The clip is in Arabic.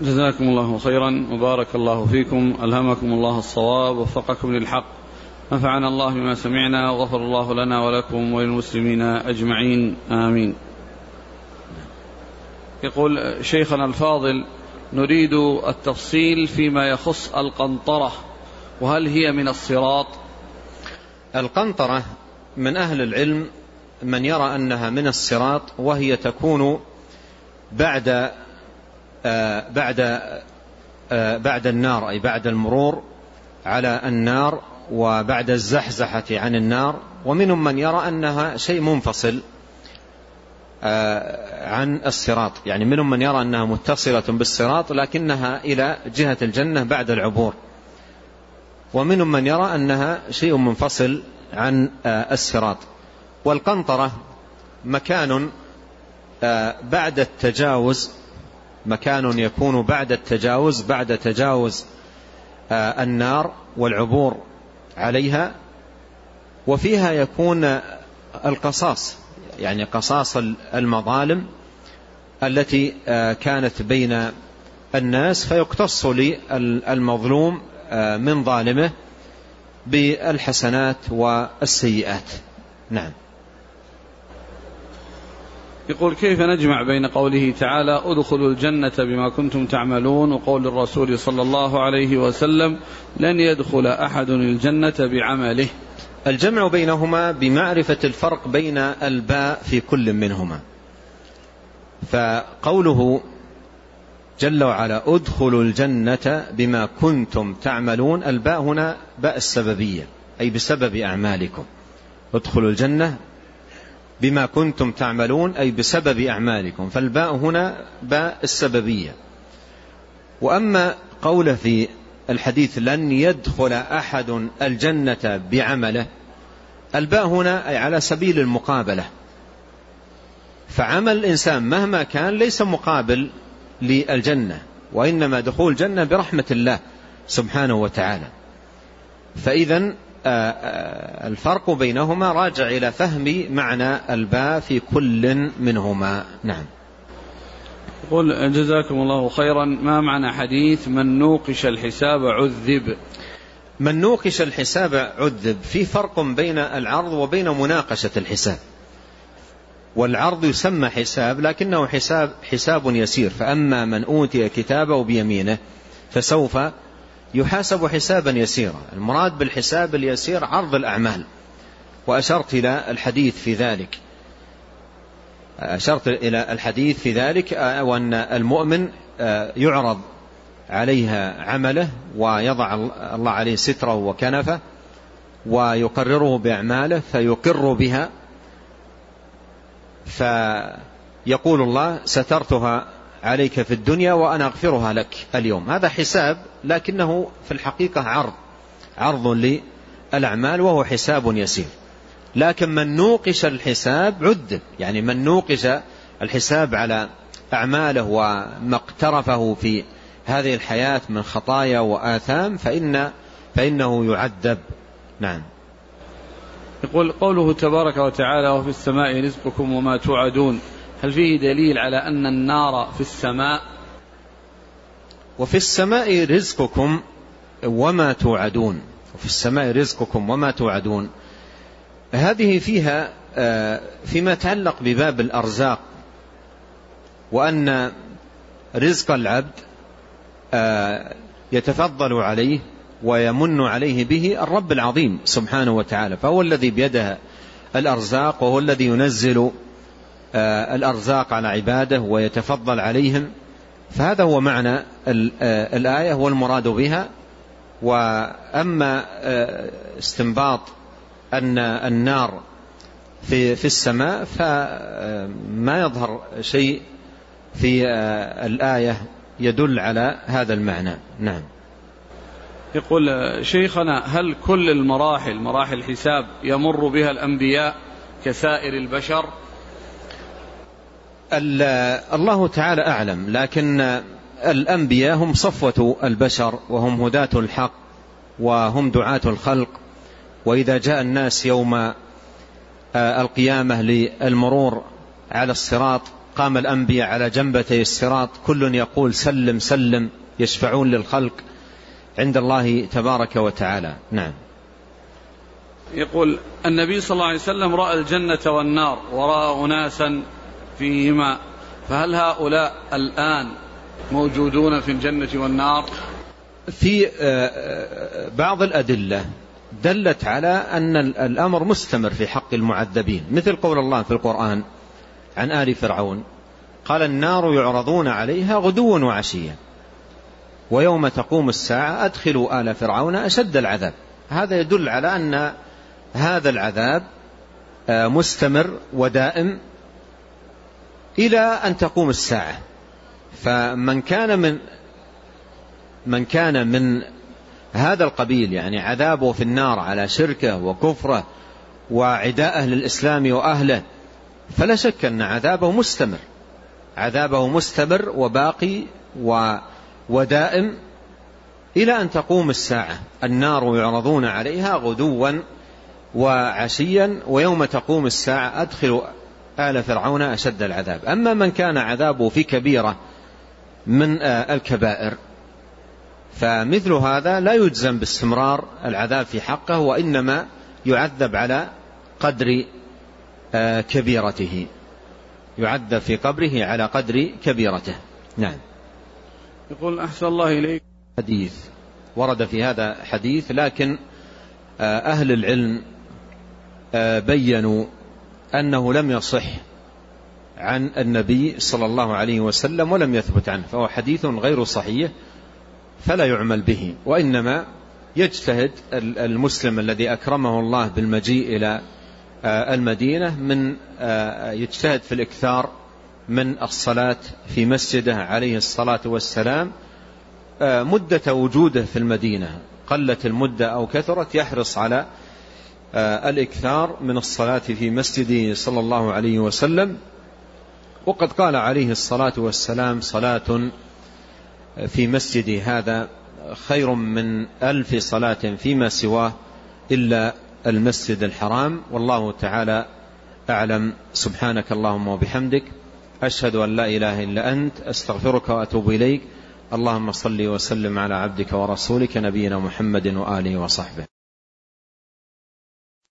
جزاكم الله خيرا وبارك الله فيكم ألهمكم الله الصواب ووفقكم للحق. نفعنا الله بما سمعنا وغفر الله لنا ولكم وللمسلمين أجمعين. آمين. يقول شيخنا الفاضل نريد التفصيل فيما يخص القنطرة وهل هي من الصراط؟ القنطرة من أهل العلم من يرى أنها من الصراط وهي تكون بعد بعد آه بعد النار أي بعد المرور على النار وبعد الزحزحة عن النار. ومنهم من يرى أنها شيء منفصل آه عن الصراط. يعني منهم من يرى أنها متصلة بالصراط لكنها إلى جهة الجنة بعد العبور. ومنهم من يرى أنها شيء منفصل عن آه الصراط. والقنطرة مكان آه بعد التجاوز مكان يكون بعد التجاوز بعد تجاوز النار والعبور عليها. وفيها يكون القصاص يعني قصاص المظالم التي كانت بين الناس فيقتص للمظلوم من ظالمه بالحسنات والسيئات. نعم. يقول كيف نجمع بين قوله تعالى ادخلوا الجنة بما كنتم تعملون وقول الرسول صلى الله عليه وسلم لن يدخل أحد الجنة بعمله. الجمع بينهما بمعرفة الفرق بين الباء في كل منهما. فقوله جل وعلا ادخلوا الجنة بما كنتم تعملون الباء هنا باء السببية أي بسبب أعمالكم. ادخلوا الجنة بما كنتم تعملون أي بسبب أعمالكم. فالباء هنا باء السببية. وأما قول في الحديث لن يدخل أحد الجنة بعمله الباء هنا أي على سبيل المقابلة. فعمل الإنسان مهما كان ليس مقابل للجنة وإنما دخول الجنة برحمة الله سبحانه وتعالى. فإذا الفرق بينهما راجع إلى فهم معنى الباء في كل منهما. نعم. قل جزاكم الله خيرا. ما معنى حديث من نوقش الحساب عذب؟ من نوقش الحساب عذب. في فرق بين العرض وبين مناقشة الحساب. والعرض يسمى حساب لكنه حساب حساب يسير. فأما من أوتي كتابه بيمينه فسوف يحاسب حسابا يسيرا. المراد بالحساب اليسير عرض الأعمال. وأشرت إلى الحديث في ذلك. أشرت إلى الحديث في ذلك وأن المؤمن يعرض عليها عمله ويضع الله عليه ستره وكنفه ويقرره بأعماله فيقر بها. فيقول الله سترتها عليك في الدنيا وأنا أغفرها لك اليوم. هذا حساب لكنه في الحقيقة عرض عرض للأعمال وهو حساب يسير. لكن من نوقش الحساب عذب يعني من نوقش الحساب على أعماله وما اقترفه في هذه الحياة من خطايا وآثام فإن فإنه يعذب. نعم. يقول قوله تبارك وتعالى وفي السماء رزقكم وما توعدون هل فيه دليل على أن النار في السماء وفي السماء رزقكم وما توعدون. وفي السماء رزقكم وما توعدون. هذه فيها فيما يتعلق بباب الأرزاق وأن رزق العبد يتفضل عليه ويمن عليه به الرب العظيم سبحانه وتعالى. فهو الذي بيده الأرزاق وهو الذي ينزل الأرزاق على عباده ويتفضل عليهم. فهذا هو معنى الآية والمراد بها. وأما استنباط أن النار في في السماء فما يظهر شيء في الآية يدل على هذا المعنى. نعم. يقول شيخنا هل كل المراحل مراحل الحساب يمر بها الأنبياء كسائر البشر؟ الله تعالى أعلم لكن الأنبياء هم صفوة البشر وهم هداة الحق وهم دعاة الخلق. وإذا جاء الناس يوم القيامة للمرور على الصراط مقام الأنبياء على جنبتي الصراط كل يقول سلم سلم يشفعون للخلق عند الله تبارك وتعالى. نعم. يقول النبي صلى الله عليه وسلم رأى الجنة والنار ورأى أناسا فيهما فهل هؤلاء الآن موجودون في الجنة والنار؟ في آه، آه، بعض الأدلة دلت على أن الأمر مستمر في حق المعذبين مثل قول الله في القرآن عن آل فرعون قال النار يعرضون عليها غدوا وعشيا ويوم تقوم الساعة أدخلوا آل فرعون أشد العذاب. هذا يدل على أن هذا العذاب آه، مستمر ودائم إلى أن تقوم الساعة. فمن كان من من كان من هذا القبيل يعني عذابه في النار على شركه وكفره وعداءه للإسلام وأهله فلا شك أن عذابه مستمر. عذابه مستمر وباقي ودائم إلى أن تقوم الساعة. النار يعرضون عليها غدوا وعشيا ويوم تقوم الساعة أدخلوا آل فرعون أشد العذاب. أما من كان عذابه في كبيرة من الكبائر فمثل هذا لا يجزم باستمرار العذاب في حقه وإنما يعذب على قدر آه، كبيرته. يعذب في قبره على قدر كبيرته. نعم. يقول أحسن الله إليك. حديث ورد في هذا حديث لكن آه، أهل العلم آه، بينوا أنه لم يصح عن النبي صلى الله عليه وسلم ولم يثبت عنه فهو حديث غير صحيح فلا يعمل به وإنما يجتهد المسلم الذي أكرمه الله بالمجيء إلى آه، المدينة من آه، يجتهد في الإكثار من الصلاة في مسجده عليه الصلاة والسلام آه، مدة وجوده في المدينة قلت المدة أو كثرت يحرص على الإكثار من الصلاة في مسجده صلى الله عليه وسلم. وقد قال عليه الصلاة والسلام صلاة في مسجدي هذا خير من ألف صلاة فيما سواه إلا المسجد الحرام. والله تعالى أعلم. سبحانك اللهم وبحمدك. أشهد أن لا إله إلا أنت. أستغفرك وأتوب إليك. اللهم صل وسلم على عبدك ورسولك نبينا محمد وآله وصحبه.